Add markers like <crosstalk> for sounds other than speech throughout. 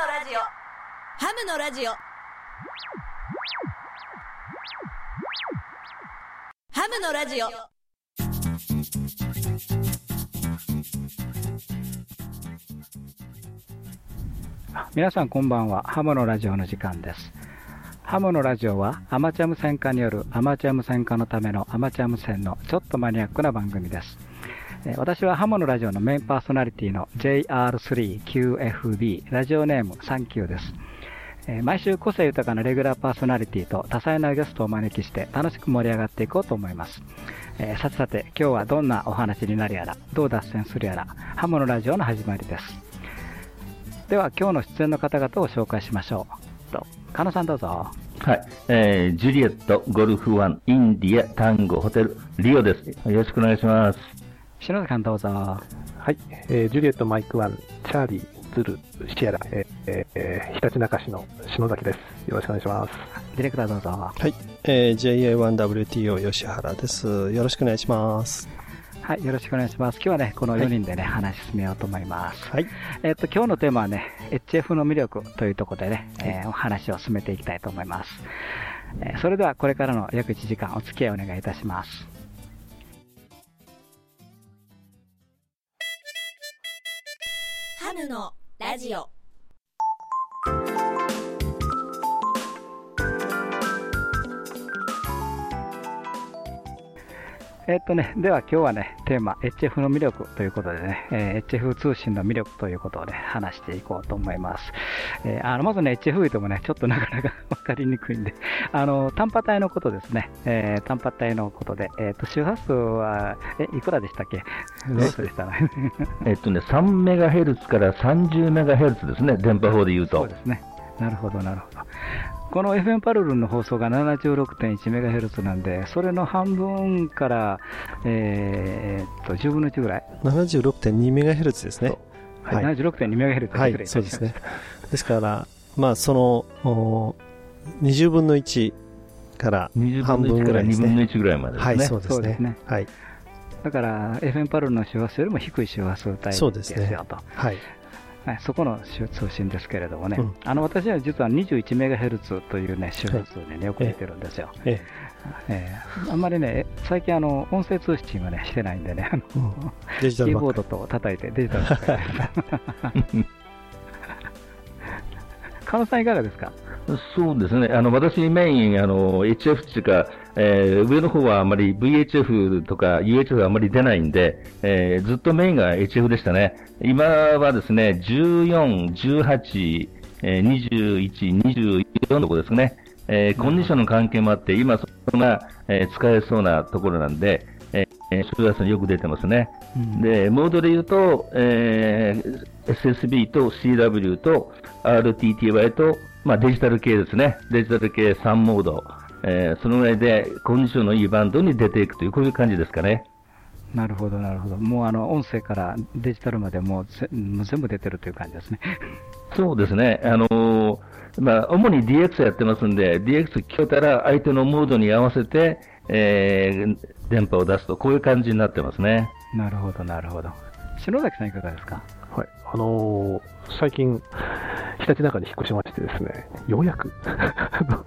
のラジオハムのラジオハムのラジオ皆さんこんばんは。ハムのラジオの時間です。ハムのラジオはアマチュア無線化によるアマチュア無線化のためのアマチュア無線のちょっとマニアックな番組です。私はハムのラジオのメインパーソナリティの JR3QFB ラジオネームサンキューです。毎週個性豊かなレギュラーパーソナリティと多彩なゲストをお招きして楽しく盛り上がっていこうと思います。えさてさて今日はどんなお話になるやら、どう脱線するやら、ハムのラジオの始まりです。では今日の出演の方々を紹介しましょう。と、カノさんどうぞ。はい、えー、ジュリエット、ゴルフワン、インディア、タンゴ、ホテル、リオです。よろしくお願いします。篠崎さんどうぞ。は？い、えージュリエット、マイクワン、チャーリー、ズル、シエラ、えーえーえー、日立中市の篠崎です。よろしくお願いします。ディレクターどうぞ。はい、えー JA1WTO 吉原です。よろしくお願いします。はい、よろしくお願いします。今日はね、この4人でね、話進めようと思います。はい。えっと、今日のテーマはね、HF の魅力というところでね、えーお話を進めていきたいと思います。えーそれではこれからの約1時間お付き合いお願いいたします。ハムのラジオ。えっとね、では今日はね、テーマ、HF の魅力ということでね、えー HF 通信の魅力ということをね、話していこうと思います。えーあのまずね、HF 言ってもね、ちょっとなかなか <laughs> わかりにくいんで、あの、単波帯のことですね。えー単波帯のことで、えっ、と、周波数は、え、いくらでしたっけ？どうでしたね。<laughs> えっとね、3メガヘルツから30メガヘルツですね、電波法で言うとそうで。すね。なるほど、なるほど。この FM パルルンの放送が 76.1MHz なんで、それの半分から、えーっと、10分の1ぐらい。76.2MHz ですね。はい、はい。76.2MHz はい、失礼いそうですね。ですから、まあ、その、お20分の1から20半分の1から2分ぐらいです分のね。1ぐらいまでですはい、ね。そうですねすね。はい。だから、FM パルルンの周波数よりも低い周波数帯ですよそうですねと。はい。はい、そこの通信ですけれどもね、うんあの私は実は 21MHz というね、周波数でね、よく出てるんですよ。ええーあんまりね、最近あの、音声通信はね、してないんでね、あの。キーボードと叩いてデジタルです。<laughs> カノさんいかがですか？そうですね。あの、私メイン、あの、HF っていうか、えー上の方はあまり VHF とか UHF があまり出ないんで、えーずっとメインが HF でしたね。今はですね、14、18、えー21、24のとこですね。えーコンディションの関係もあって、今それが、えー使えそうなところなんで、えー、周波数よく出てますね。で、モードで言うと、えー SSB と CW と RTTY と、まあ、デジタル系ですね。デジタル系3モード。えーその上でコンディションのいいバンドに出ていくという、こういう感じですかね。なるほど、なるほど。もうあの、音声からデジタルまでもうぜもう全部出てるという感じですね。そうですね。あのーまあ、主に DX やってますんで、DX 聞こえたら相手のモードに合わせて、えー電波を出すと、こういう感じになってますね。なるほど、なるほど。篠崎さんいかがですか？はい。あのー最近、日立中に引っ越しましてですね、ようやく、あの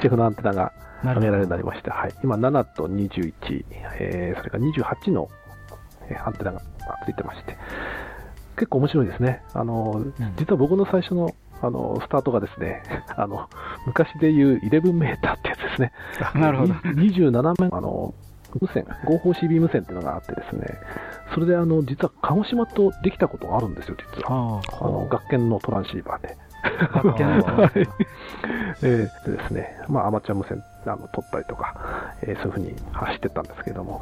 HF のアンテナがなはめられるようになりました。はい。今、7と21、えーそれから28の、えーアンテナがあついてまして、結構面白いですね。あのー実は僕の最初の、あのースタートがですね、<laughs> あの、昔で言う11メーターってやつですね。<laughs> なるほど。27面、あの、無線、合法 CB 無線っていうのがあってですね、それであの、実は鹿児島とできたことがあるんですよ、実は。ああの、学研のトランシーバーで。あ、学研のはい <laughs> えーでですね、まあ、アマチュア無線あの取ったりとか、えーそういうふうに走ってったんですけれども、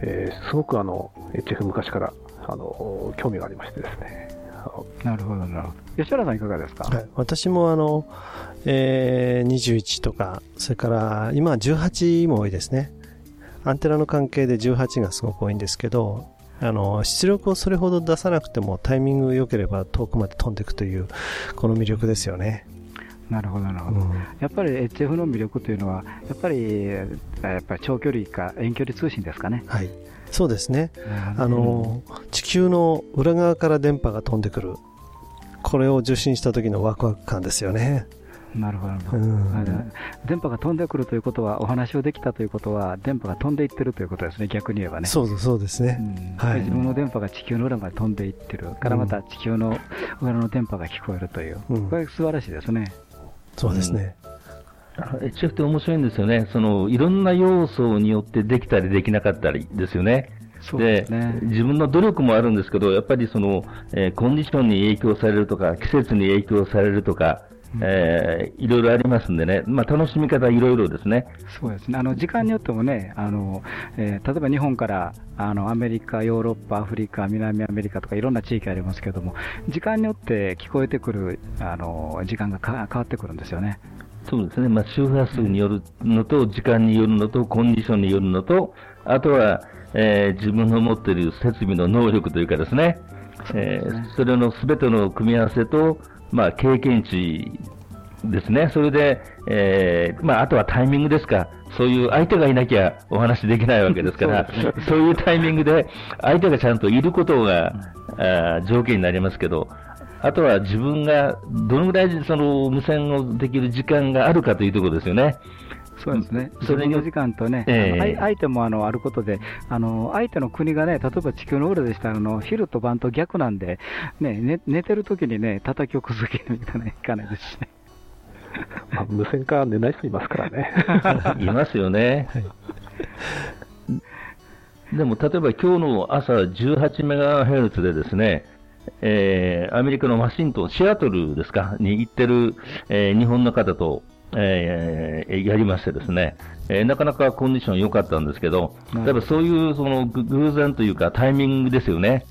えーすごくあの HF 昔からあの興味がありましてですね、なるほど、なるほど。吉原さんいかがですか？はい、私もあの、えー21とか、それから今は18も多いですね。アンテナの関係で18がすごく多いんですけど、あの、出力をそれほど出さなくてもタイミング良ければ遠くまで飛んでいくという、この魅力ですよね。なるほど、なるほど。うんやっぱり HF の魅力というのは、やっぱり、やっぱり長距離か遠距離通信ですかね。はい。そうですね。ああの、地球の裏側から電波が飛んでくる。ここれを受信した時のワクワク感ですよね。なるほど、電波が飛んでくるということは、お話をできたということは、電波が飛んでいってるということですね、逆に言えばね。そうそうですね。うんはい自分の電波が地球の裏まで飛んでいってるから、また地球の裏の電波が聞こえるという、うんこれ素晴らしいですね。そうですね。HF って面白いんですよね。その、いろんな要素によってできたりできなかったりですよね。そうですね。自分の努力もあるんですけど、やっぱりその、えーコンディションに影響されるとか、季節に影響されるとか、えーいろいろありますんでね、まあ、楽しみ方いろいろですね。そうですね。あの、時間によってもね、あの、えー例えば日本から、あの、アメリカ、ヨーロッパ、アフリカ、南アメリカとかいろんな地域ありますけども、時間によって聞こえてくる、あの、時間がか変わってくるんですよね。そうですね。まあ、周波数によるのと、時間によるのと、コンディションによるのと、あとは、えー自分の持っている設備の能力というかですね、えーそれのすべての組み合わせと、まあ、経験値ですね。それで、えーまあ、あとはタイミングですか。そういう相手がいなきゃお話できないわけですから、<laughs> そういうタイミングで相手がちゃんといることが、あー条件になりますけど、あとは自分がどのぐらいその無線をできる時間があるかというところですよね。そうですね。それに自分の時間とね、ええあの相相手もあのあることで、あの相手の国がね、例えば地球の裏でしたらあの、昼と晩と逆なんで、ね、寝寝てる時にね、叩き起こすわけにもいかないいかないですしね。まあ、無線化寝ない人いますからね。<laughs> いますよね。でも、例えば今日の朝18メガヘルツでですね、えーアメリカのワシントン、シアトルですか、に行ってる、えー日本の方と、えーやりましてですね、えーなかなかコンディション良かったんですけど、うん例えばそういうそのぐ偶然というかタイミングですよね。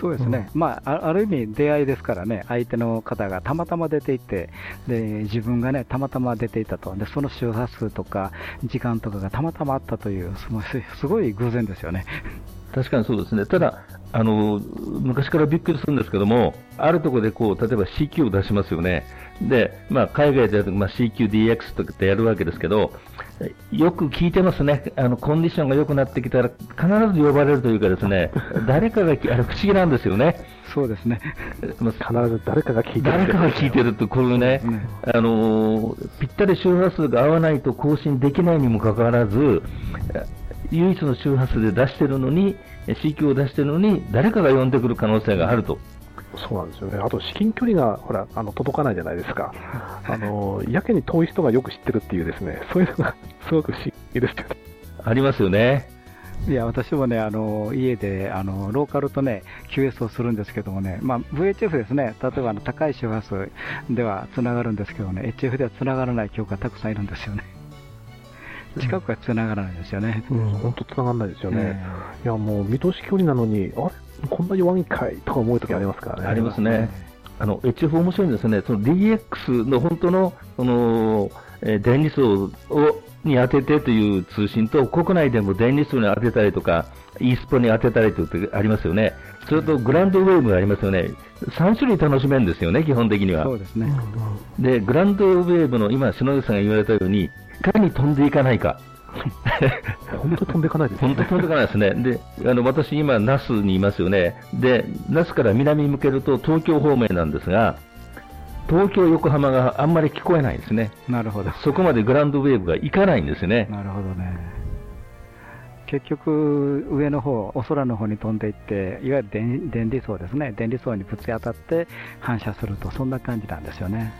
そうですね、まあ、あある意味、出会いですからね、相手の方がたまたま出ていて、で自分がね、たまたま出ていたと、でその周波数とか、時間とかがたまたまあったという、すごい偶然ですよね。確かにそうですね。ただ、あの、昔からびっくりするんですけども、あるところでこう、例えば CQ を出しますよね。で、まあ、海外でまあ、CQDX とかってやるわけですけど、よく聞いてますね。あの、コンディションが良くなってきたら、必ず呼ばれるというかですね、<laughs> 誰かがき、あれ不思議なんですよね。そうですね。まあ必ず誰かが聞いてる誰かが聞いてると、これね、ねあのーぴったり周波数が合わないと更新できないにもかかわらず、唯一の周波数で出してるのに、CQ を出してるのに、誰かが呼んでくる可能性があると。そうなんですよね。あと、至近距離が、ほら、あの、届かないじゃないですか。あの、やけに遠い人がよく知ってるっていうですね、そういうのがすごく不思議ですよね。ありますよね。いや、私もね、あの家であのローカルとね、QS をするんですけどもね、まあ、VHF ですね、例えばあの高い周波数ではつながるんですけどね、HF ではつながらない曲がたくさんいるんですよね。近くはつながらないですよね。うん本当繋がんないですよね。えいや、もう見通し距離なのに、あれ？こんな弱いんかいとか思う時ありますからね。ありますね。あの、HF 面白いんですね。その DX の本当の、その、えー電離層を、に当ててという通信と、国内でも電離層に当てたりとか、イースポに当てたりというありますよね。それとグランドウェーブがありますよね。3種類楽しめるんですよね、基本的には。そうですね。で、グランドウェーブの今、篠口さんが言われたように、いかに飛んでいかないか。本当に飛んでいかないですよね。本当に飛んでいかないですね。で、あの、私今、那須にいますよね。で、那須から南に向けると東京方面なんですが、東京、横浜があんまり聞こえないんですね。なるほど。そこまでグランドウェーブが行かないんですよね。なるほどね。結局、上の方、お空の方に飛んでいって、いわゆる電電離層ですね、電離層にぶち当たって反射すると、そんな感じなんですよね。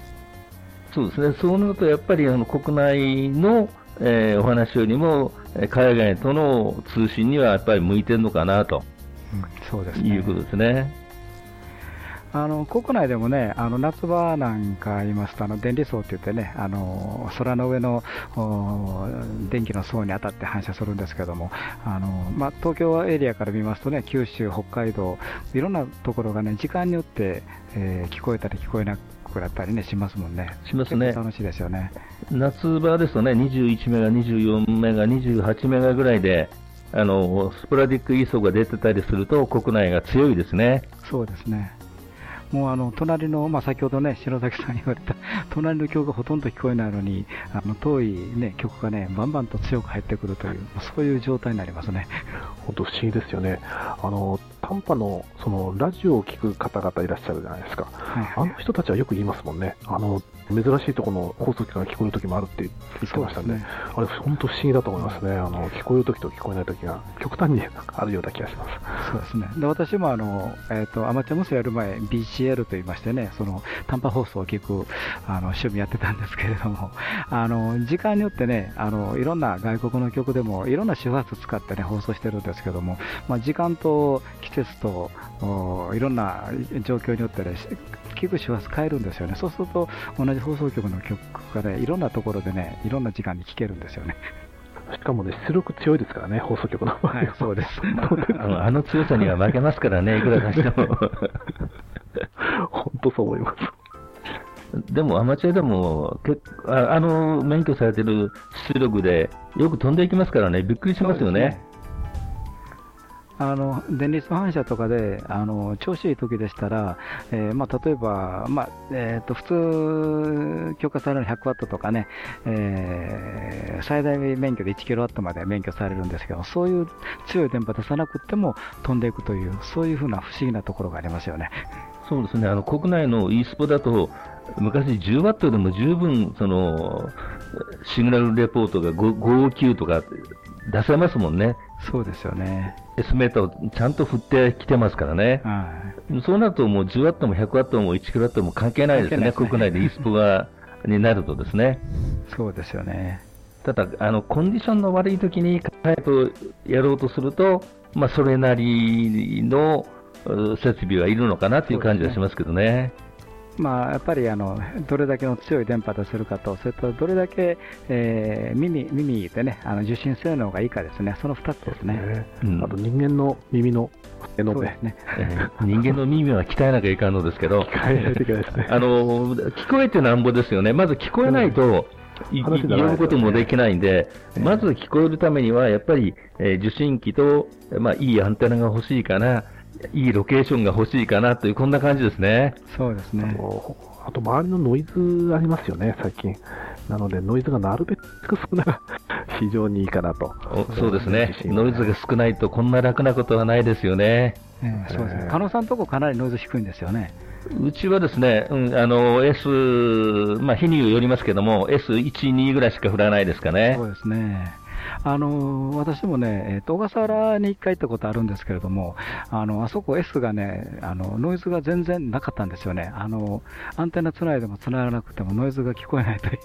そうですね。そうなると、やっぱりあの国内の、えーお話よりも、えー海外との通信にはやっぱり向いてるのかなとそうですね。いうことですね。あの国内でもね、あの夏場なんか言いますと、あの電離層って言ってね、あの空の上のお電気の層に当たって反射するんですけども、あのまあ、東京エリアから見ますとね、九州、北海道、いろんなところがね、時間によって、えー聞こえたり聞こえなくなったりね、しますもんね。しますね楽しいですよね。夏場ですとね、21メガ、24メガ、28メガぐらいで、あの、スポラディックイーソが出てたりすると国内が強いですね。そうですね。もうあの隣の、まあ、先ほどね、篠崎さん言われた、<laughs> 隣の曲がほとんど聞こえないのに、あの遠い、ね、曲がね、バンバンと強く入ってくるという、そういう状態になりますね。本当不思議ですよね。あの、短波の、その、ラジオを聞く方々いらっしゃるじゃないですか。はいはいあの人たちはよく言いますもんね。あの、珍しいところの放送機が聞こえる時もあるって言ってましたんで、ねあれ、本当不思議だと思いますね。あの、聞こえる時と聞こえない時が極端にあるような気がします。そうですね。で、私もあの、えっ、と、アマチュア無線やる前、BCL と言いましてね、その、短波放送を聞く、あの、趣味やってたんですけれども、あの、時間によってね、あの、いろんな外国の曲でも、いろんな周波数使ってね、放送してるんですけども、まあ、時間と季節と、おいろんな状況によってね、聞く周波数変えるんですよね。そうすると、同じ放送局の曲がね、いろんなところでね、いろんな時間に聞けるんですよね。しかもね、出力強いですからね、放送局の場合はい、そうです。あのあの強さには負けますからね、<laughs> いくらかしても。本当そう思います。でもアマチュアでも結構あ、あの免許されてる出力でよく飛んでいきますからね、びっくりしますよね。あの電離反射とかであの調子いい時でしたら、えーまあ、例えば、まあえー、と普通許可される100ワットとかね、えー最大免許で1キロワットまで免許されるんですけど、そういう強い電波出さなくても飛んでいくという、そういうふうな不思議なところがありますよね。そうですね、あの国内の e スポだと、昔10ワットでも十分、そのシグナルレポートが5 59とか出せますもんね。そうですよね。S メーターをちゃんと振ってきてますからね。はいそうなるともう10ワットも100ワットも1キロワットも関係ないですね。すね国内で e スポがになるとですね。そうですよね。ただ、あの、コンディションの悪い時にカイプやろうとすると、まあ、それなりのう設備はいるのかなっていう感じはしますけどね。まあ、やっぱりあのどれだけの強い電波出せるかと、それとどれだけ、えー耳耳でね、あの受信性能がいいかですね、その2つですね。ねうんあと人間の耳の絵の目そうです、ね。えー <laughs> 人間の耳は鍛えなきゃいかんのですけど、変えないといけないですね。<laughs> あの、聞こえてなんぼですよね。まず聞こえないと、言うこともできないんで、ええまず聞こえるためには、やっぱり、えー受信機と、まあ、いいアンテナが欲しいかな、いいロケーションが欲しいかなという、こんな感じですね。そうですね。あと周りのノイズありますよね、最近。なので、ノイズがなるべく少ないが非常にいいかなと。おそうですねノイズが少ないとこんな楽なことはないですよね。えーそうですねえ。ー加納さんのとこかなりノイズ低いんですよね。うちはですね、うん、あの、S、まあ、日によりますけども、S1、2ぐらいしか振らないですかねそう。ですね。あの私もね、えーと小笠原に1回行ったことあるんですけれども、あのあそこ S がねあの、ノイズが全然なかったんですよね。あのアンテナつないでもつながらなくてもノイズが聞こえないという。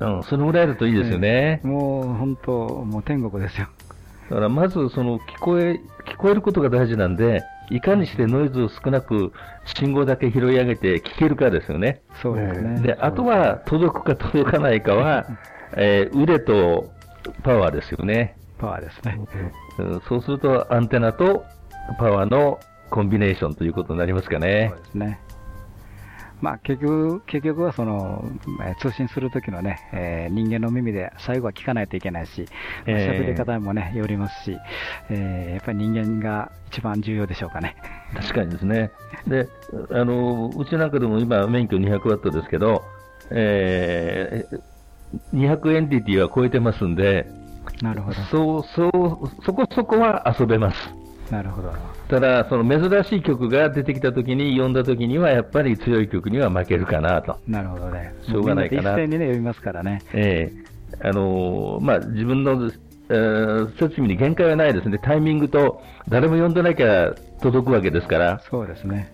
うん、そのぐらいだといいですよね。もう本当、もう天国ですよ。だからまずその聞こえ、聞こえることが大事なんで、いかにしてノイズを少なく信号だけ拾い上げて聞けるかですよね。そうですね。で、あとは届くか届かないかは、えー腕とパワーですよね。パワーですね。うんそうするとアンテナとパワーのコンビネーションということになりますかねそう。ですね。まあ、結局、結局はその、えー通信するときのね、えー人間の耳で最後は聞かないといけないし、まあええ喋り方にもね、よりますし、えーやっぱり人間が一番重要でしょうかね。確かにですね。で、あの、うちなんかでも今免許200ワットですけど、えー200エンティティは超えてますんで、なるほど。そう、そう、そこそこは遊べます。なるほど。ただ、その珍しい曲が出てきたときに、読んだときには、やっぱり強い曲には負けるかなと。なるほどね。しょうがないかな一斉にね、読みますからね。ええあのーまあ、自分の、えー設備に限界はないですね。タイミングと、誰も読んでなきゃ届くわけですから、そうですね。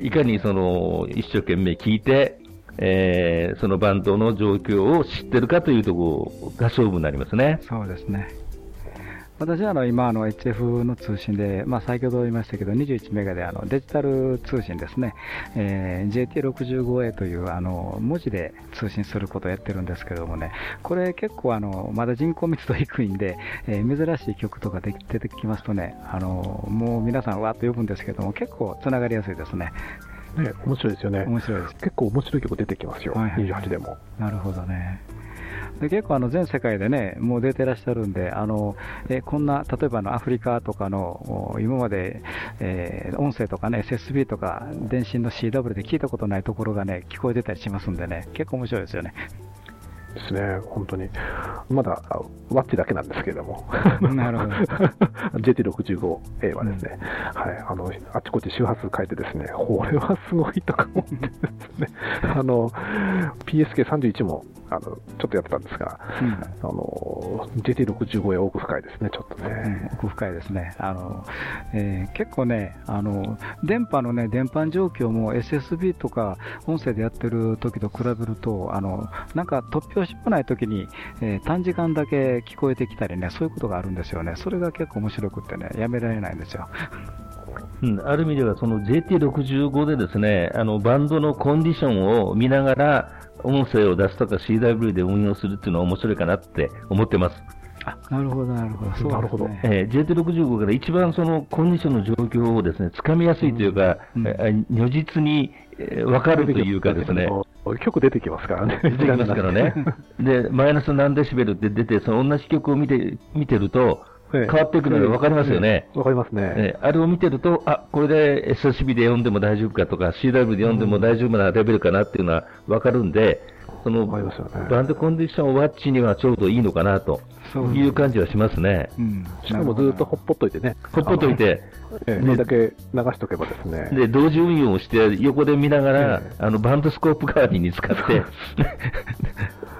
いかにその、一生懸命聞いて、えーそのバンドの状況を知ってるかというところが勝負になりますね。そうですね。私はあの今あの HF の通信で、まあ、先ほど言いましたけど、21メガであのデジタル通信ですね、えー JT65A というあの文字で通信することをやってるんですけどもね、これ結構あのまだ人口密度低いんで、えー珍しい曲とかで出てきますとね、あのもう皆さんわーっと呼ぶんですけども、結構つながりやすいですね。ね、面白いですよね。面白いです。結構面白い曲出てきますよ、はいはい28でも。なるほどね。で結構あの全世界でね、もう出てらっしゃるんで、あのえこんな、例えばのアフリカとかの今まで、えー、音声とかね、SSB とか電信の CW で聞いたことないところがね、聞こえてたりしますんでね、結構面白いですよね。ですね、本当に。まだ、ワッチだけなんですけれども。なるほど。<laughs> JT65A はですね、うん、はい、あの、あちこち周波数変えてですね、これはすごいとか思ってですね、<laughs> あの、PSK31 も、あの、ちょっとやってたんですが、うん、あの、JT65A 奥深いですね、ちょっとね。うん、奥深いですね。あの、えー、結構ね、あの、電波のね、電波状況も SSB とか音声でやってる時と比べると、あの、なんか突拍しっぽない時に、えー、短時間だけ聞こえてきたりね、そういうことがあるんですよね。それが結構面白くってね、やめられないんですよ。<laughs> うん、ある意味では、その JT65 でですね、あの、バンドのコンディションを見ながら、音声を出すとか CW で運用するっていうのは面白いかなって思ってます。あなるほど、なるほど、そうなるほど。えー、JT65 から一番そのコンディションの状況をですね、つかみやすいというか、うん、え如実に分かるというかですね。曲出てきますからね。出てきますからね。で、マイナス何デシベルって出て、その同じ曲を見て、見てると、変わっていくのが分かりますよね。わ、かりますね、あれを見てると、あ、これで SSB で読んでも大丈夫かとか、CW で読んでも大丈夫なレベルかなっていうのは分かるんで、その、バンドコンディションワッチにはちょうどいいのかなという感じはしますね。うん、しかもずっとほっぽっといてね。ほっぽっといて。ええ、だけ流しとけばですね。で、同時運用をして、横で見ながら、え、あの、バンドスコープ代わりに使って、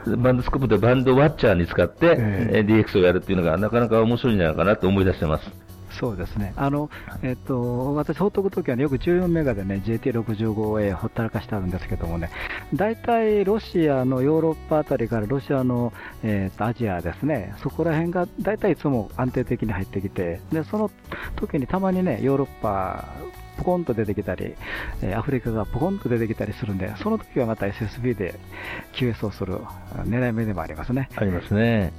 <laughs> バンドスコープでバンドワッチャーに使って、え DX をやるっていうのがなかなか面白いんじゃないかなと思い出してます。そうですね。あの、えっと、私、ほっとくときは、ね、よく14メガでね、JT65A ほったらかしてあるんですけどもね、大体ロシアのヨーロッパあたりからロシアの、えっとアジアですね、そこら辺が大体いつも安定的に入ってきて、で、その時にたまにね、ヨーロッパ、ポコンと出てきたり、えアフリカがポコンと出てきたりするんで、その時はまた SSB で QS をする狙い目でもありますね。ありますね。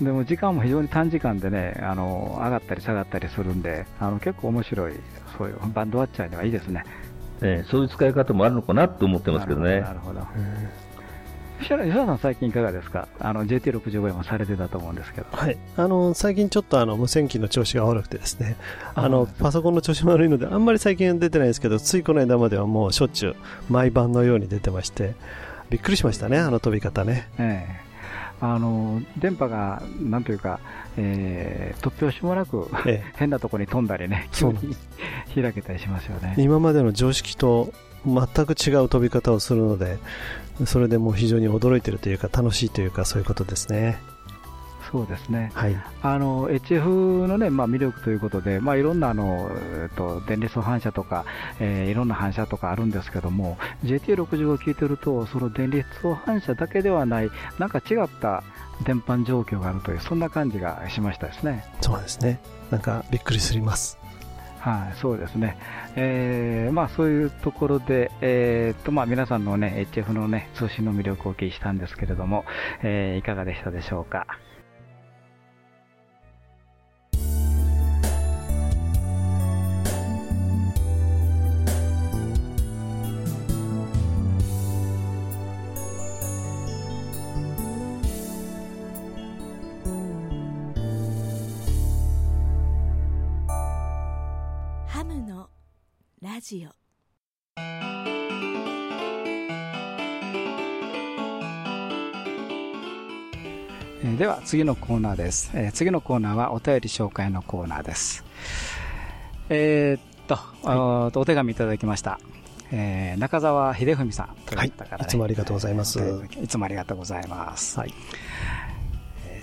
でも時間も非常に短時間でね、あの上がったり下がったりするんで、あの結構面白い、そういうバンドワッチャーにはいいですね。えー、そういう使い方もあるのかなと思ってますけどね。なるほど。吉原さん、最近いかがですか？あの JT65 もされてたと思うんですけど。はい。あの、最近ちょっとあの、無線機の調子が悪くてですね、あの、パソコンの調子も悪いので、あんまり最近出てないですけど、ついこの間まではもうしょっちゅう、毎晩のように出てまして、びっくりしましたね、あの飛び方ね。ええあの電波がなんというか、えー、突拍子もなく、ええ、<laughs> 変なところに飛んだりね、急に開けたりしますよね。今までの常識と全く違う飛び方をするので、それでもう非常に驚いているというか、楽しいというか、そういうことですね。そうですね、はい、あの HF の、ねまあ、魅力ということで、まあ、いろんなあの、えっと、電離層反射とか、えー、いろんな反射とかあるんですけども、JT65 を聞いてると、その電離層反射だけではない、なんか違った電波状況があるという、そんな感じがしましたですね。そうですね。なんかびっくりすります。はい、そうですね。えー、まあそういうところで、えー、とまあ皆さんのね、HF のね、通信の魅力をお聞きしたんですけれども、えー、いかがでしたでしょうか？ラジオ。では次のコーナーです、えー、次のコーナーはお便り紹介のコーナーです。えー、っと、はい、お手紙いただきました。えー、中澤秀文さんという方から、ね、はい、いつもありがとうございます、いつもありがとうございます、はい、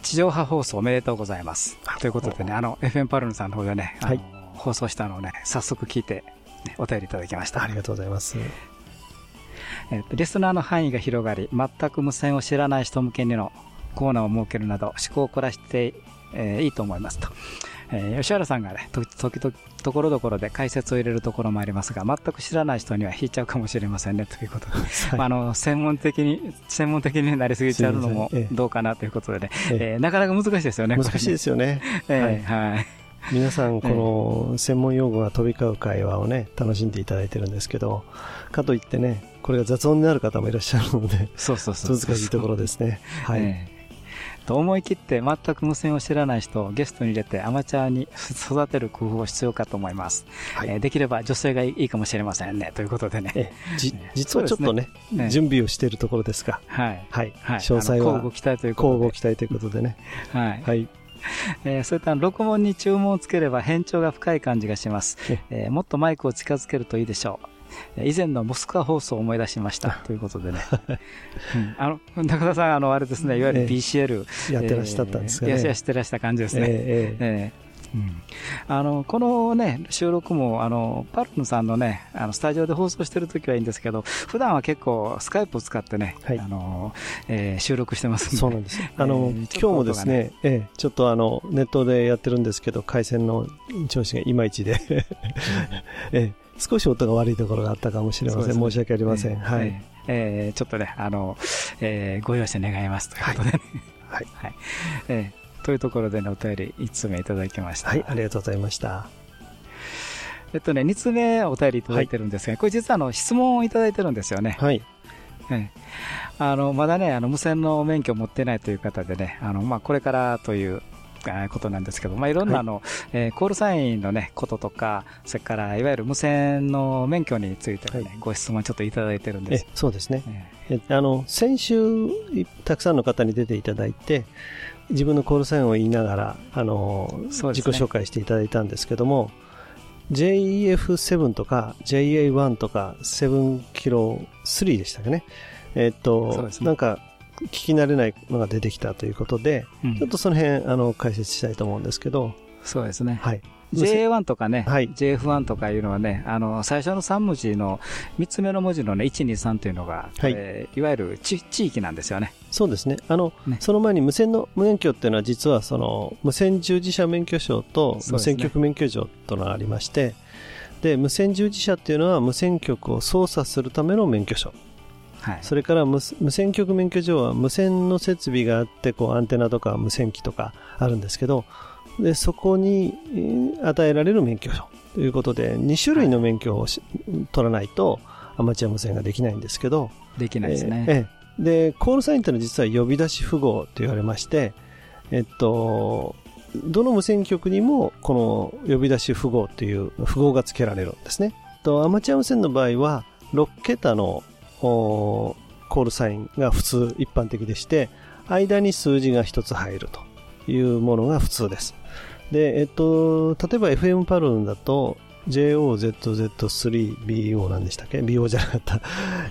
地上波放送おめでとうございます。ということでね、あの、FM パルヌさんの方でね、はい、放送したのをね、早速聞いてお便りいただきました。ありがとうございます。えっと、リスナーの範囲が広がり、全く無線を知らない人向けにのコーナーを設けるなど、思考を凝らして、えー、いいと思いますと。えー、吉原さんがね、時々、ところどころで解説を入れるところもありますが、全く知らない人には引いちゃうかもしれませんね、ということで。はい、まあ、あの、専門的に、専門的になりすぎちゃうのもどうかなということでね、えええー、なかなか難しいですよね。難しいですよね。えー、はい、はい皆さん、この専門用語が飛び交う会話をね、楽しんでいただいてるんですけど、かといってね、これが雑音になる方もいらっしゃるので、そうそうそう難しいところですね。<laughs> はい。ええと思い切って全く無線を知らない人をゲストに入れてアマチュアに育てる工夫を必要かと思います。はいえーできれば女性がいいかもしれませんね。ということでね。実はちょっとね、ね準備をしているところですが、はい。はい。はい。詳細は交互期待ということで。交互期待ということでね。はい。はい。えーそういった録音に注文をつければ変調が深い感じがします。ええーもっとマイクを近づけるといいでしょう。えー以前のモスクワ放送を思い出しました。ということでね。<laughs> うんあの、中田さん、あの、あれですね、いわゆるええ BCL。やってらっしゃったんですかね。やしてらした感じですね。ええええええうんあのこのね、収録も、あの、パルヌさんのね、あの、スタジオで放送してるときはいいんですけど、普段は結構、スカイプを使ってね、はいあの、えー収録してます。そうなんです。あの、えーち今日もですね、ええ、ちょっとあの、ネットでやってるんですけど、回線の調子がいまいちで、<laughs> ええ、少し音が悪いところがあったかもしれません。ね申し訳ありません。はい。えーえーちょっとね、あの、えーご容赦願いますということでね。はい。はい。<laughs> えーというところでね、お便り1通目いただきました。はい、ありがとうございました。えっとね、2通目お便りいただいてるんですが、これ実はあの、質問をいただいてるんですよね。はい。ええあの、まだね、あの、無線の免許を持ってないという方でね、あの、まあ、これからという、えーことなんですけど、まあ、いろんなはいあの、えーコールサインのね、こととか、それから、いわゆる無線の免許についてのね、ご質問ちょっといただいてるんでえす。、そうですね。ええあの、先週、いたくさんの方に出ていただいて、自分のコールサインを言いながら、あの、ね自己紹介していただいたんですけども、JEF7 とか JA1 とか7キロ3でしたかね。えっと、ねなんか、聞き慣れないのが出てきたということで、うんちょっとその辺、あの、解説したいと思うんですけど、そうですね。はい。JA1 とかね、はい JF1 とかいうのはね、あの、最初の3文字の、3つ目の文字のね、1、2、3というのが、はいえーいわゆる地地域なんですよね。そうですね。あの、ねその前に無線の免許っていうのは実はその無線従事者免許証と無線局免許証というのがありまして、で、無線従事者っていうのは無線局を操作するための免許証。はい。それから無無線局免許証は無線の設備があって、こうアンテナとか無線機とかあるんですけど、で、そこにえー与えられる免許証ということで、2種類の免許をし取らないとアマチュア無線ができないんですけど、できないですね。ええええで、コールサインっていうのは実は呼び出し符号と言われまして、えっと、どの無線局にもこの呼び出し符号という符号が付けられるんですね。とアマチュア無線の場合は6桁のおコールサインが普通一般的でして、間に数字が1つ入るというものが普通です。で、えっと、例えば FM パルーンだと JOZZ3BO なんでしたっけ ?BO じゃなかった。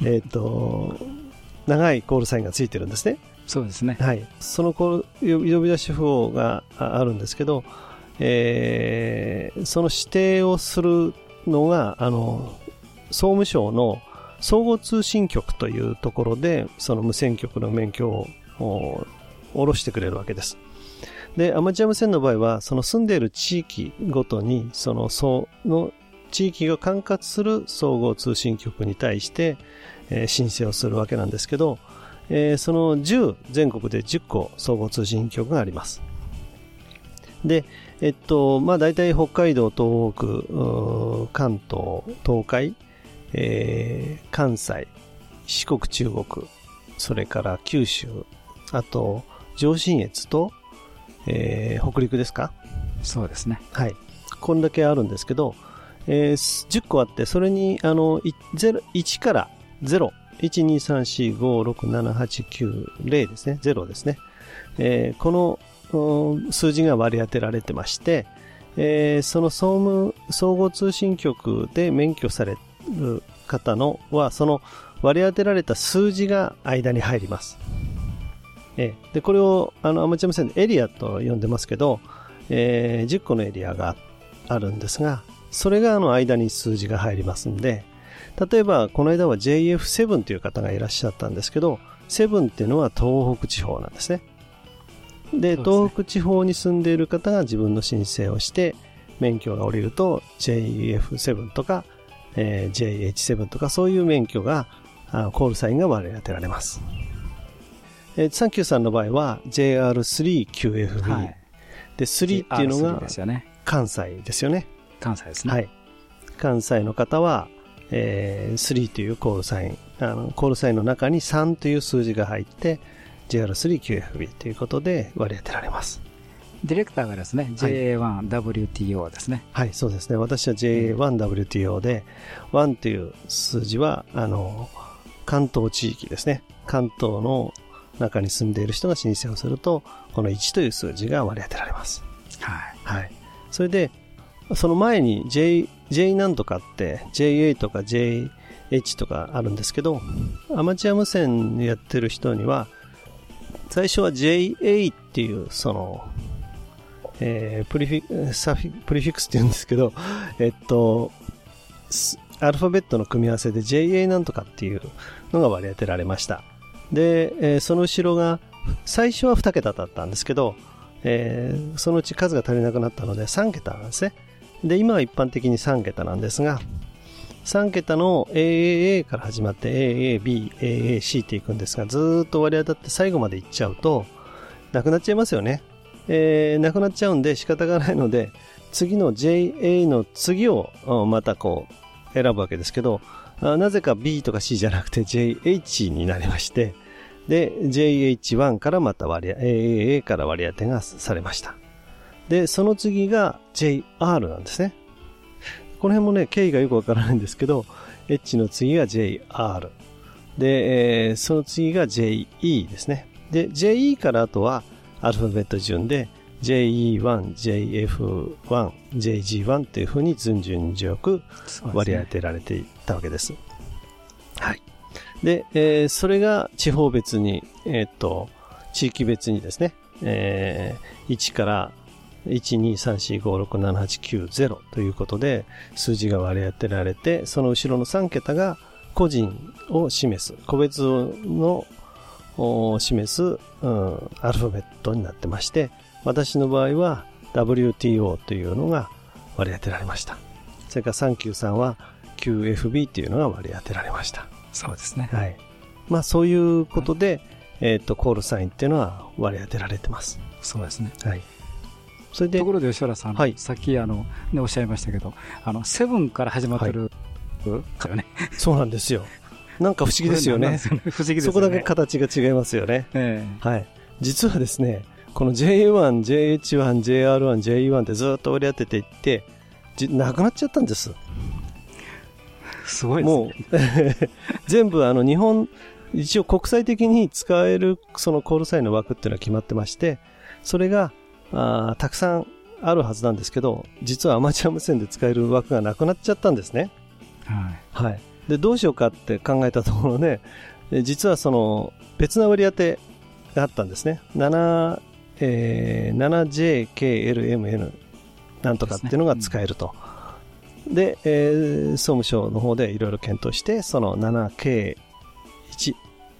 えっと、長いコールサインがついてるんですね。そうですね。はい。そのコール呼び出し符号がああるんですけど、えーその指定をするのが、あの、総務省の総合通信局というところで、その無線局の免許をお下ろしてくれるわけです。で、アマチュア無線の場合は、その住んでいる地域ごとに、その、その地域が管轄する総合通信局に対して、えー申請をするわけなんですけど、えーその10、全国で10個総合通信局があります。で、えっと、まあ大体北海道、東北、関東、東海、えー関西、四国、中国、それから九州、あと、上信越と、えー北陸ですか？そうですね。はい。こんだけあるんですけど、えーす10個あって、それに、あの、いゼロ1から0、1、2、3、4、5、6、7、8、9、0ですね。0ですね。えーこのうん数字が割り当てられてまして、えーその総務、総合通信局で免許される方のは、その割り当てられた数字が間に入ります。えーで、これを、あの、アマチュア無線でエリアと呼んでますけど、えー10個のエリアがあるんですが、それがあの間に数字が入りますんで、例えばこの間は JF7 という方がいらっしゃったんですけど、7っていうのは東北地方なんですね。で、東北地方に住んでいる方が自分の申請をして、免許が下りると JF7 とか、えー JH7 とかそういう免許が、あコールサインが割り当てられます。えー、サンキューさんの場合は JR3QFB、はい。で、3っていうの R3 が。関西ですよね。関西ですね。はい。関西の方は、えー、3というコールサイン、あの、コールサインの中に3という数字が入って JR3QFB ということで割り当てられます。ディレクターがですね、JA1WTO ですね。はい、そうですね。私は JA1WTO で、1という数字は、あの、関東地域ですね。関東の中に住んでいる人が申請をすると、この1という数字が割り当てられます。はい。はい。それで、その前に J、J なんとかって JA とか JH とかあるんですけど、アマチュア無線やってる人には、最初は JA っていう、その、えー、プリフィ、サフィ、 prefix って言うんですけど、えっと、アルファベットの組み合わせで JA なんとかっていうのが割り当てられました。で、えー、その後ろが、最初は2桁だったんですけど、えー、そのうち数が足りなくなったので3桁なんですね。で、今は一般的に3桁なんですが、3桁の AAA から始まって AAB、AAC っていくんですが、ずっと割り当たって最後までいっちゃうと、なくなっちゃいますよね。えー、なくなっちゃうんで仕方がないので、次の JA の次をまたこう選ぶわけですけど、なぜか B とか C じゃなくて JH になりまして、で、JH1 からまた割り、AAA から割り当てがされました。で、その次が JR なんですね。この辺もね、経緯がよくわからないんですけど、H の次が JR。で、えー、その次が JE ですね。で、JE からあとはアルファベット順で JE1、JF1、JG1 というふうに順々よく割り当てられていったわけです。はい。で、えー、それが地方別に、えー、っと、地域別にですね、えー、1から1,2,3,4,5,6,7,8,9,0ということで数字が割り当てられて、その後ろの3桁が個人を示す、個別の示す、うん、アルファベットになってまして、私の場合は WTO というのが割り当てられました。それから393は QFB というのが割り当てられました。そうですね。はい。まあそういうことで、はい、えっ、ー、と、コールサインっていうのは割り当てられてます。そうですね。はい。それで。ところで吉原さん、はい、さっきあの、ね、おっしゃいましたけど、あの、セブンから始まってる、はい、ね。そうなんですよ。なんか不思議ですよね。<laughs> 不思議ですね。そこだけ形が違いますよね。えー、はい。実はですね、この JA1、JH1、JR1、JE1 ってずっと割り当てていって、なくなっちゃったんです。すごいですね。もう、<laughs> 全部あの日本、一応国際的に使えるそのコールサインの枠っていうのは決まってまして、それが、あたくさんあるはずなんですけど、実はアマチュア無線で使える枠がなくなっちゃったんですね。はい。はい。で、どうしようかって考えたところね、実はその別な割り当てがあったんですね。7、えー、7JKLMN なんとかっていうのが使えると。で、えー、総務省の方でいろいろ検討して、その 7K1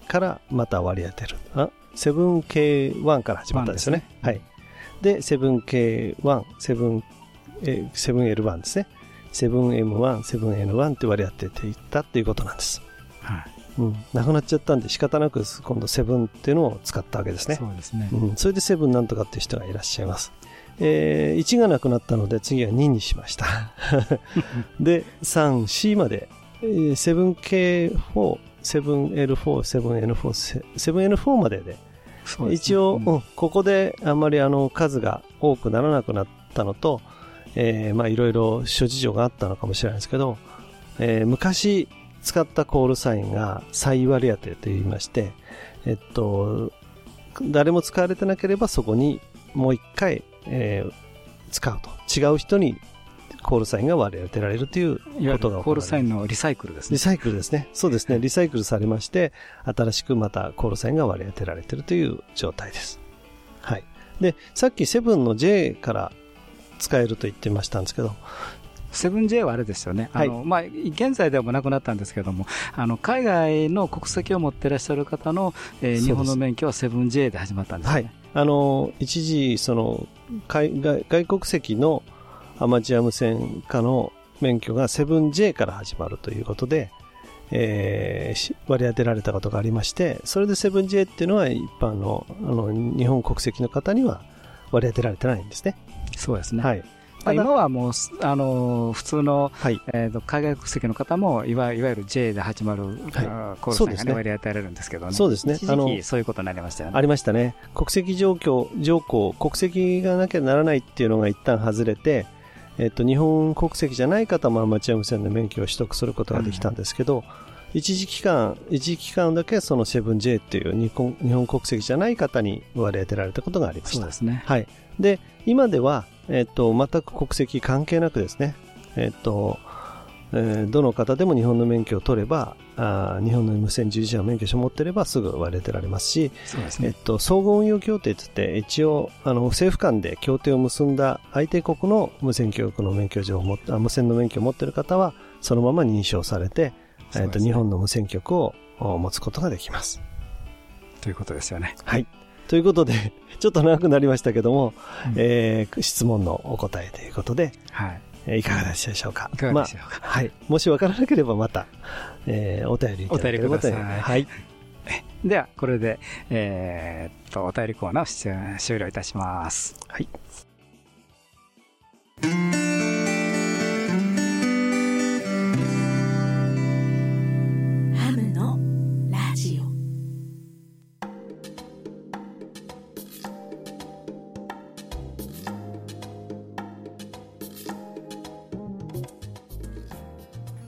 からまた割り当てる。あ 7K1 から始まったんですよね。ねはい。で、7K1、7、えー、7L1 ですね。7M1、7N1 って割り当てていったっていうことなんです。はい。うん、なくなっちゃったんで仕方なく今度7っていうのを使ったわけですね。そうですね。うん、それで7なんとかっていう人がいらっしゃいます。えー、1がなくなったので次は2にしました。<laughs> で、3、C まで、えー、7K4、7L4、7N4、7N4 までで、でね、一応、うん、ここであんまりあの数が多くならなくなったのと、えー、まあいろいろ諸事情があったのかもしれないですけど、えー、昔使ったコールサインが再割り当てと言いまして、えっと、誰も使われてなければそこにもう一回、えー、使うと。違う人にコールサインが割り当てられるということがコールサインのリサイクルですね。リサイクルですね。そうですね。リサイクルされまして、新しくまたコールサインが割り当てられているという状態です。はい。で、さっきセブンの J から使えると言ってましたんですけど、7J はあれですよね、あの、はい、まあ、現在ではもなくなったんですけども、あの海外の国籍を持っていらっしゃる方の、えー、日本の免許は 7J で始まったんですね。はい、あの一時その海外、外国籍のアマチュア無線化の免許が 7J から始まるということで、えー、割り当てられたことがありまして、それで 7J っていうのは一般のあの日本国籍の方には割り当てられてないんですね。そうですね。はい。まあ、今はもう、あのー、普通の、はい。えっ、ー、と、海外国籍の方も、いわいわゆる J で始まる、はい、コールがね、割り当てられるんですけどね。そうですね。あの、そういうことになりましたよね。ありましたね。国籍状況、条項、国籍がなきゃならないっていうのが一旦外れて、えっ、と、日本国籍じゃない方もアマチュア無線の免許を取得することができたんですけど、うん一時期間、一時期間だけその 7J っていう日本日本国籍じゃない方に割り当てられたことがありました。そうですね。はい。で、今では、えっ、と、全く国籍関係なくですね、えっ、と、えー、どの方でも日本の免許を取れば、あ日本の無線従事者の免許証を持っていればすぐ割り当てられますし、そうですね、えっと、相互運用協定といって、一応、あの、政府間で協定を結んだ相手国の無線教育の免許証を持あ無線の免許を持っている方は、そのまま認証されて、えっと、日本の無線局を持つことができます。ということですよね。はい。ということで、ちょっと長くなりましたけども、うん、えー、質問のお答えということで、はい。えー、いかがでしょうか？いかがでしょうか？まあ、はい。もしわからなければまた、えー、お便りいただければと思い。はい。では、これで、えー、っと、お便りコーナーを終了いたします。はい。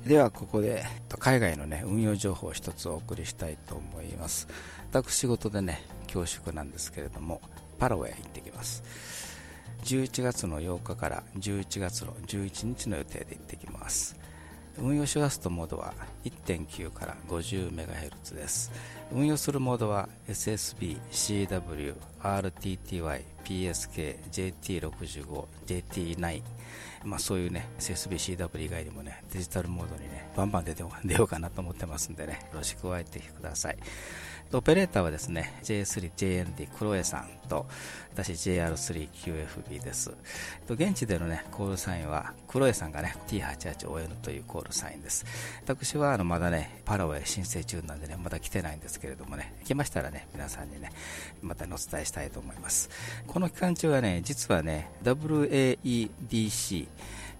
ではここで海外のね運用情報を一つお送りしたいと思います。私仕事でね恐縮なんですけれどもパラウェイ行ってきます。11月の8日から11月の11日の予定で行ってきます。運用周波数とモードは1.9から 50MHz です。運用するモードは SSB、CW、RTTY、PSK、JT65、JT9 まあ、そういうね SSBCW 以外にもねデジタルモードにねバンバン出て出ようかなと思ってますんでねよろしくお会いてください。オペレーターはですね J3JND クロエさんと私 JR3QFB です。現地でのねコールサインはクロエさんがね T88ON というコールサインです。私はあのまだねパラウェイ申請中なんでねまだ来てないんですけれどもね来ましたらね皆さんにねまたお伝えしたいと思います。この期間中はね実はね WAEDC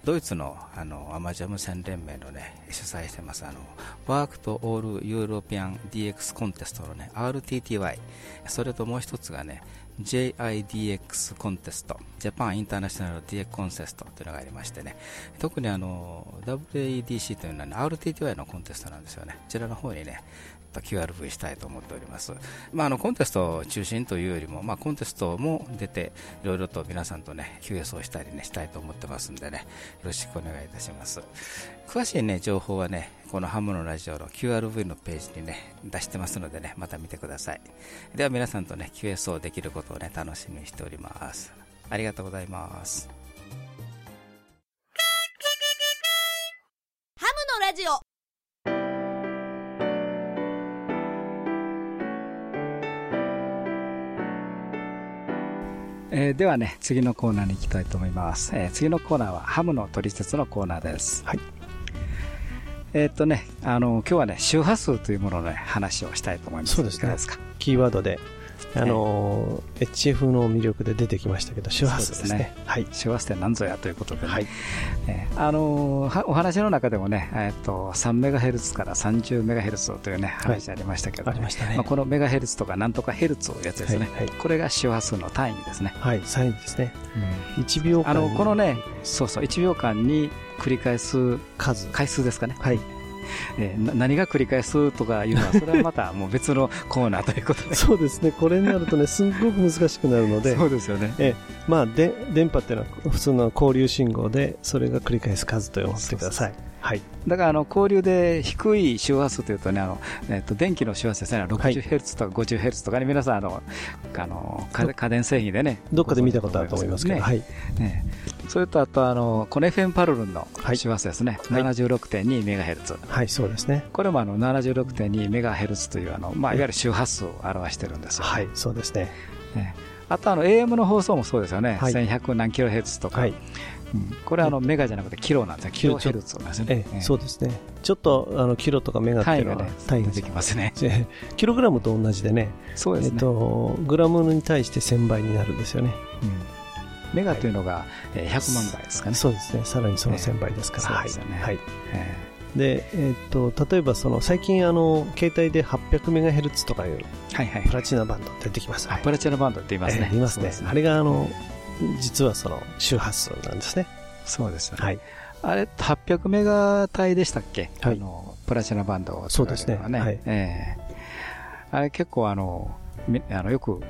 ドイツのあのアマジャム戦連盟の、ね、主催してますあのワークとオールユーロピアン DX コンテストの、ね、RTTY それともう一つがね JIDX コンテスト、ジャパンインターナショナル DX コンテストというのがありましてね、特にあの WADC というのは、ね、RTTY のコンテストなんですよね。こちらの方にね、QRV したいと思っております。まあ、あのコンテスト中心というよりも、まあ、コンテストも出て、いろいろと皆さんとね、QS をしたりね、したいと思ってますんでね、よろしくお願いいたします。詳しいね、情報はね、このハムのラジオの QRV のページにね、出してますのでね、また見てください。では皆さんとね、QS をできることをね、楽しみにしております。ありがとうございます。ハムのラジオえー、ではね、次のコーナーに行きたいと思います。えー、次のコーナーはハムの取説のコーナーです。はい。えー、っとね、あの、今日はね、周波数というものの、ね、話をしたいと思います。そうですね。すキーワードであの、ね、HF の魅力で出てきましたけど、周波数ですね。はい。周波数って何ぞやということでね。はい。えー、あのお話の中でもね、えっ、と、3メガヘルツから30メガヘルツというね、話ありましたけど、ね、ありましたね。まあ、このメガヘルツとかなんとかヘルツをやつですね。はい、はい、これが周波数の単位ですね。はい、単位ですね。うん、1秒間あの、このね、そうそう、1秒間に繰り返す数、回数ですかね。はい。えー、何が繰り返すとかいうのは、それはまたもう別のコーナーということで。<laughs> そうですね、これになるとね、すごく難しくなるので、そうですよね、えー、まあで、電波っていうのは普通の交流信号で、それが繰り返す数と思ってください。はい、だからあの交流で低い周波数というとね、あのえっと電気の周波数ですね、60ヘルツとか50ヘルツとかに皆さんあのあの家電製品でね、どっかで見たことあると思いますけど、ね、はい、ね、それとあとあの、この FM パルルンの周波数ですね、はい、76.2メガヘルツ。はい、そうですね。これもあの76.2メガヘルツというあの、まあ、いわゆる周波数を表してるんですよ、はい、そうですね。ねあとあの AM の放送もそうですよね、はい、1100何キロヘルツとか、はい。うん、これはあのメガじゃなくてキロなんですよ、キロヘルツなんですね、ええそうですね、ちょっとあのキロとかメガっていうのは単位が、ね、できますね、キログラムと同じでね、そうですね、えっと、グラムに対して1000倍になるんですよね。うんメガというのが、えー100万倍ですかね。そうですね。さらにその1000倍ですから。そうですよねはい。えで、えーっと、例えばその、最近あの、携帯で 800MHz とかいうーはいはい。プラチナバンド出てきますプラチナバンドって言いますね。えー言いますね。あれがあの、実はその、周波数なんですね。そうですよね。はい。あれ、800メガ帯でしたっけ？はいあの、プラチナバンドをそうですねははいええあれ結構あの、みあの、よく、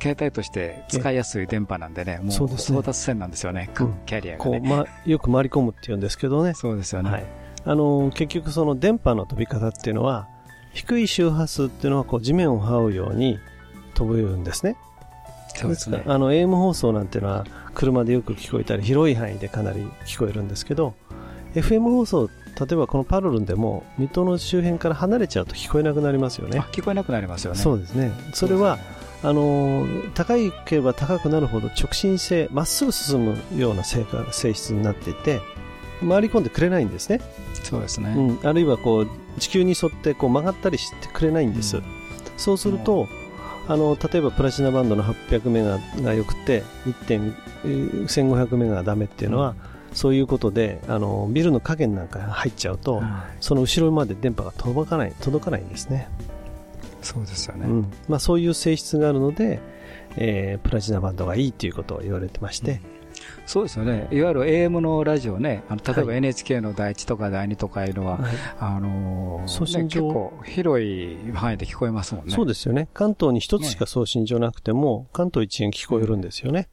携帯として使いやすい電波なんでね、もう争奪戦なんですよね、うんキャリアがこう、ね。ま、よく回り込むって言うんですけどね。そうですよね。はい。あの、結局その電波の飛び方っていうのは、低い周波数っていうのはこう地面を這うように飛ぶんですね。そうですね。あの、AM 放送なんていうのは車でよく聞こえたり、広い範囲でかなり聞こえるんですけど、FM 放送、例えばこのパロルンでも、水戸の周辺から離れちゃうと聞こえなくなりますよねあ。聞こえなくなりますよね。そうですね。それは、あのー高いければ高くなるほど直進性、まっすぐ進むような性格性質になっていて、回り込んでくれないんですね。そうですね。うん、あるいはこう地球に沿ってこう曲がったりしてくれないんです、うん。そうすると、あの例えばプラチナバンドの800メガが良くて1.1500 1500メガがダメっていうのは、そういうことであのビルの影になんか入っちゃうと、はその後ろまで電波が届かない届かないんですね、いそうですよね。うん。まあ、そういう性質があるので、えープラチナバンドがいいということを言われてまして、そうですよね。いわゆる AM のラジオね、あの例えばはい。NHK の第一とか第二とかいうのは、はい。あのーね、結構広い範囲で聞こえますもんね。そうですよね。関東に一つしか送信所なくても、関東一円聞こえるんですよね、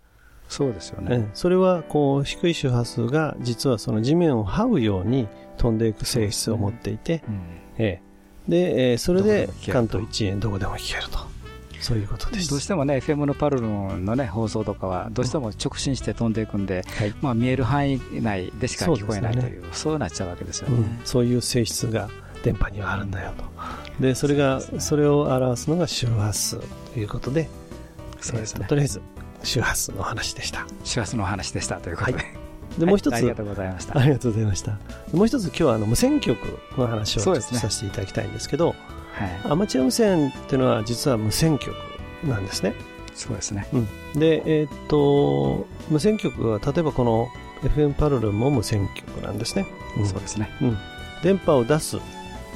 そうですよええね。それはこう低い周波数が実はその地面を這うように飛んでいく性質を持っていて、うん。ええで、えーそれで関東一円どこでも聞けると。そういうことです。どうしてもね、FM のパルルンのね、放送とかは、どうしても直進して飛んでいくんで、はい。まあ見える範囲内でしか聞こえないという、そうなっちゃうわけですよね。うん、そういう性質が電波にはあるんだよと。でそれがそね。それを表すのが周波数ということでそうですね。えーととりあえず周波数のお話でした。周波数のお話でしたということで。はでもう一つ、はいありがとうございました。ありがとうございましたもう一つ今日はあの無線局の話をさせていただきたいんですけどはい。アマチュア無線っていうのは実は無線局なんですね。そうですね。うん、で、えーっと、無線局は例えばこの FM パルルンも無線局なんですね。うんそうですね。うん電波を出す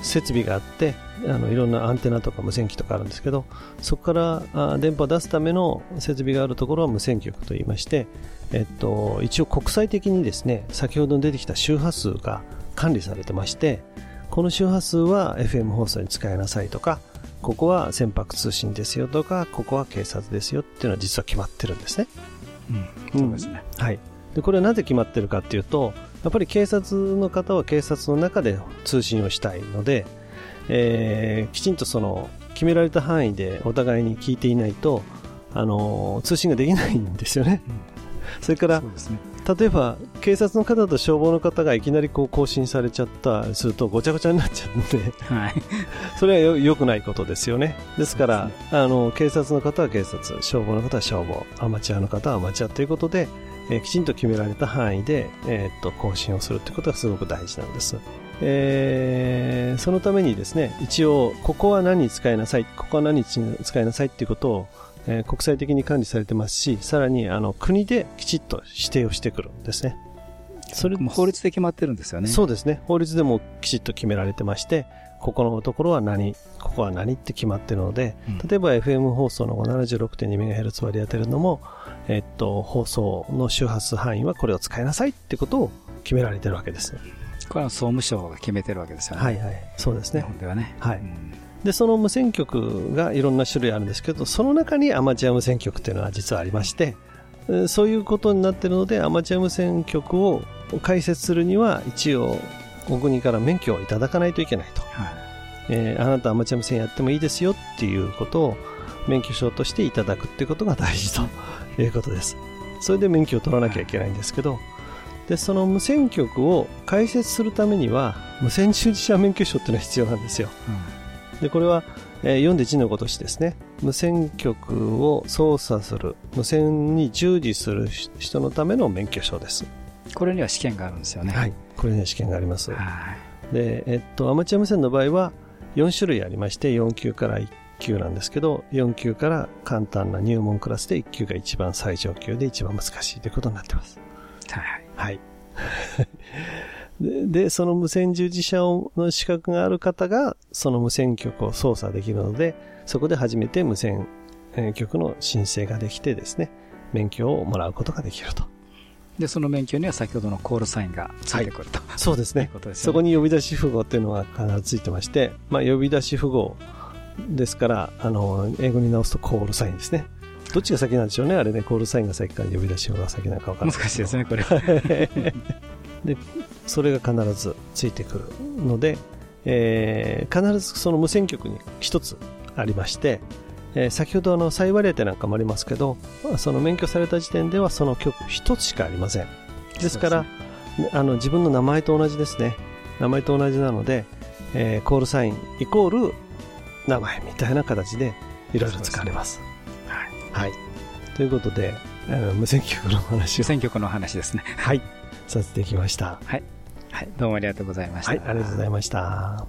設備があって、あのいろんなアンテナとか無線機とかあるんですけど、そこからあ電波を出すための設備があるところは無線局と言いまして、えっと、一応国際的にですね、先ほど出てきた周波数が管理されてまして、この周波数は FM 放送に使いなさいとか、ここは船舶通信ですよとか、ここは警察ですよっていうのは実は決まってるんですね。うん。そうですね。はい。で、これはなぜ決まってるかっていうと、やっぱり警察の方は警察の中で通信をしたいので、えーきちんとその決められた範囲でお互いに聞いていないと、あのー通信ができないんですよね。それからね。例えば警察の方と消防の方がいきなりこう更新されちゃったりするとごちゃごちゃになっちゃうんで、はい。<laughs> それはよ良くないことですよね。ですから、あの、警察の方は警察、消防の方は消防、アマチュアの方はアマチュアということで、えーきちんと決められた範囲で、えーっと、更新をするということがすごく大事なんです。えーそのためにですね、一応、ここは何に使いなさい、ここは何に使いなさいっていうことを、えー国際的に管理されてますし、さらに、あの、国できちっと指定をしてくるんですね。それ法律で決まってるんですよね。そうですね。法律でもきちっと決められてまして、ここのところは何、ここは何って決まってるので、うん例えば FM 放送の 76.2MHz 割り当てるのも、えっと、放送の周波数範囲はこれを使いなさいってことを決められてるわけです。これは総務省が決めてるわけですよね。はいはい。そうです日ね。本ではね。はいうんで、その無線局がいろんな種類あるんですけど、その中にアマチュア無線局っていうのは実はありまして、えーそういうことになってるので、アマチュア無線局を開設するには、一応、お国から免許をいただかないといけないと。はい。えーあなたアマチュア無線やってもいいですよっていうことを免許証としていただくっていうことが大事ということです。それで免許を取らなきゃいけないんですけど、で、その無線局を開設するためには、無線従事者免許証っていうのが必要なんですよ。で、これは、えー読んで字のごとしですね。無線局を操作する、無線に従事する人のための免許証です。これには試験があるんですよね。はい。これには試験があります。はい。で、えっと、アマチュア無線の場合は4種類ありまして、4級から1級なんですけど、4級から簡単な入門クラスで1級が一番最上級で一番難しいということになってます。はい。はい。でで、その無線従事者の資格がある方が、その無線局を操作できるので、そこで初めて無線えー局の申請ができてですね、免許をもらうことができると。で、その免許には先ほどのコールサインがついてくると。そうですねすよね。そこに呼び出し符号っていうのが必ずついてまして、まあ、呼び出し符号ですから、あの、英語に直すとコールサインですね。どっちが先なんでしょうね、あれね、コールサインが先か呼び出しが先なのか分からない。難しいですね、これ。<laughs> で、それが必ずついてくるので、えー必ずその無線局に一つありまして、えー先ほどあの再割り当てなんかもありますけど、その免許された時点ではその局一つしかありません。ですから、あの自分の名前と同じですね。名前と同じなので、えーコールサインイコール名前みたいな形でいろいろ使われます。はい。ということで、無線局の話を、主選挙区の話ですね。はい、させてきました。はい。どうもありがとうございました。はい、ありがとうございました。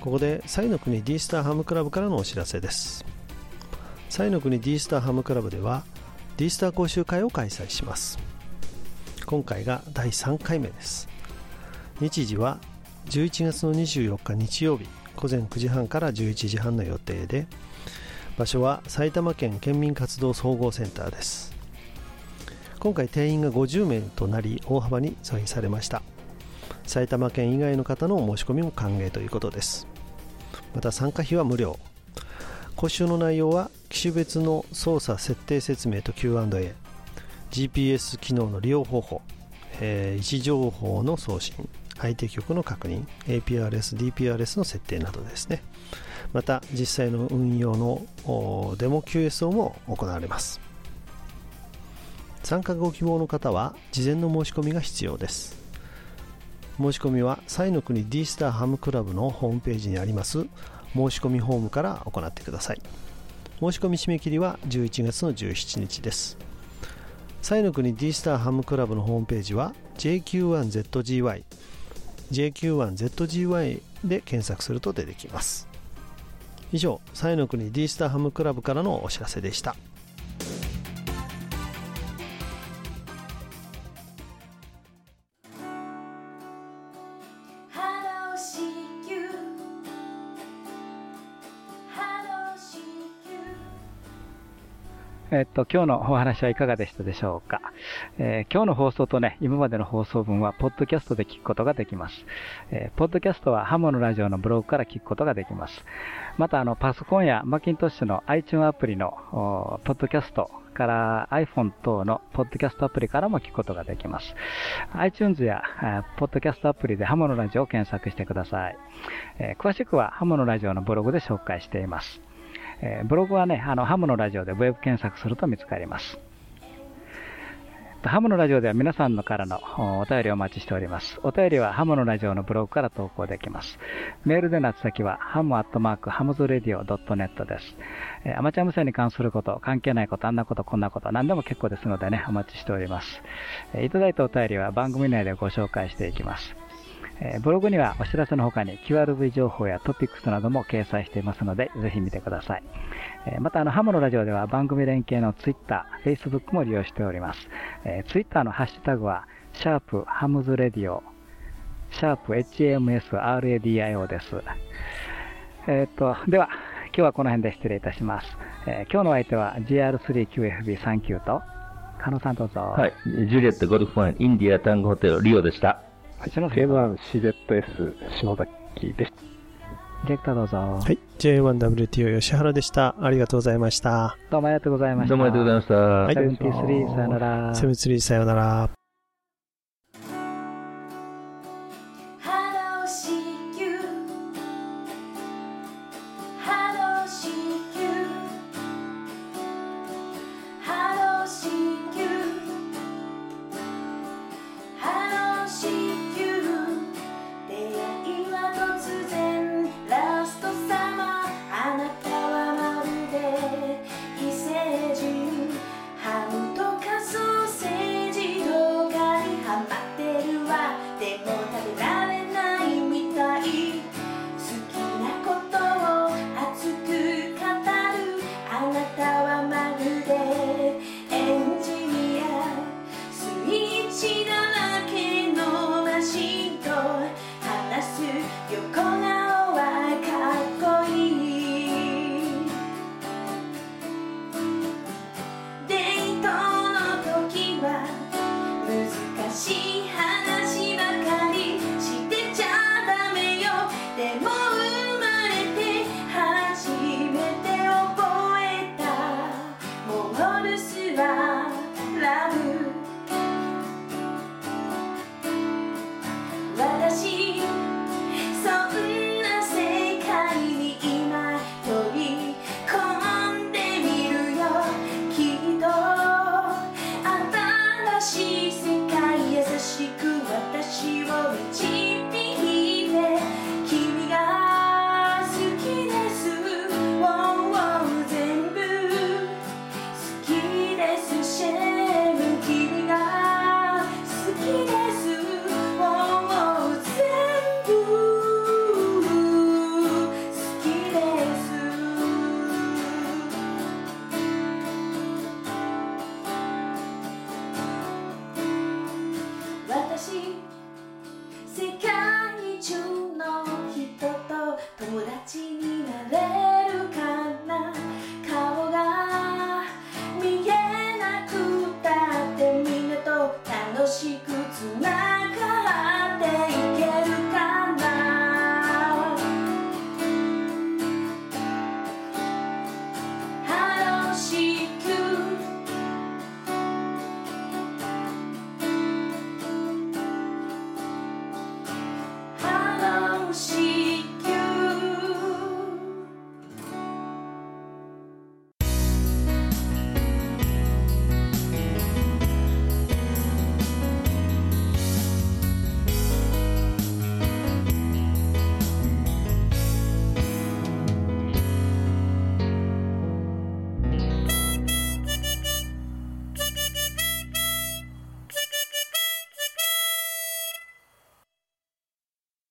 ここで、サイの国 D スターハムクラブからのお知らせです。サイの国 D スターハムクラブでは、D スター講習会を開催します。今回が第3回目です。日時は11月の24日日曜日、午前9時半から11時半の予定で、場所は埼玉県県民活動総合センターです。今回定員が50名となり大幅に増員されました。埼玉県以外の方のお申し込みも歓迎ということです。また参加費は無料。講習の内容は機種別の操作設定説明と Q&A GPS 機能の利用方法、えー位置情報の送信。相手局の確認 APRS、DPRS の設定などですね。また実際の運用のデモ QSO も行われます。参加ご希望の方は事前の申し込みが必要です。申し込みはサイの国 D スターハムクラブのホームページにあります申し込みフォームから行ってください。申し込み締め切りは11月の17日です。サイの国 D スターハムクラブのホームページは JQ1ZGY JQ1ZGY で検索すると出てきます以上、サイの国 D スターハムクラブからのお知らせでした。えっと、今日のお話はいかがでしたでしょうか？えー今日の放送とね、今までの放送分は、ポッドキャストで聞くことができます。えーポッドキャストはハモのラジオのブログから聞くことができます。また、あの、パソコンやマキントッシュの iTunes アプリの、ポッドキャストから iPhone 等のポッドキャストアプリからも聞くことができます。iTunes や、えーポッドキャストアプリでハモのラジオを検索してください。えー詳しくはハモのラジオのブログで紹介しています。えーブログはね、あの、ハムのラジオでウェブ検索すると見つかります。ハムのラジオでは皆さんのからのお便りをお待ちしております。お便りはハムのラジオのブログから投稿できます。メールでの宛先はハムアットマークハムズレディオ .net です。えーアマチュア無線に関すること、関係ないこと、あんなこと、こんなこと、何でも結構ですのでね、お待ちしております。えーいただいたお便りは番組内でご紹介していきます。えーブログにはお知らせの他に QRV 情報やトピックスなども掲載していますので、ぜひ見てください。えーまた、あの、ハモのラジオでは番組連携の Twitter、Facebook も利用しております。えー、Twitter のハッシュタグは、シャープハムズレディオ、シャープ HMSRADIO です。えーっと、では、今日はこの辺で失礼いたします。えー今日の相手は GR3QFB39 と、加野さんどうぞ。はい。ジュリエットゴルフワイン、インディアタンゴホテル、リオでした。篠田さん K1CZS 篠崎です。ディレクターどうぞ。はい、J1WTO 吉原でした。ありがとうございました。どうもありがとうございました。どうもありがとうございました。はい73さよなら。セブンツリーさようなら。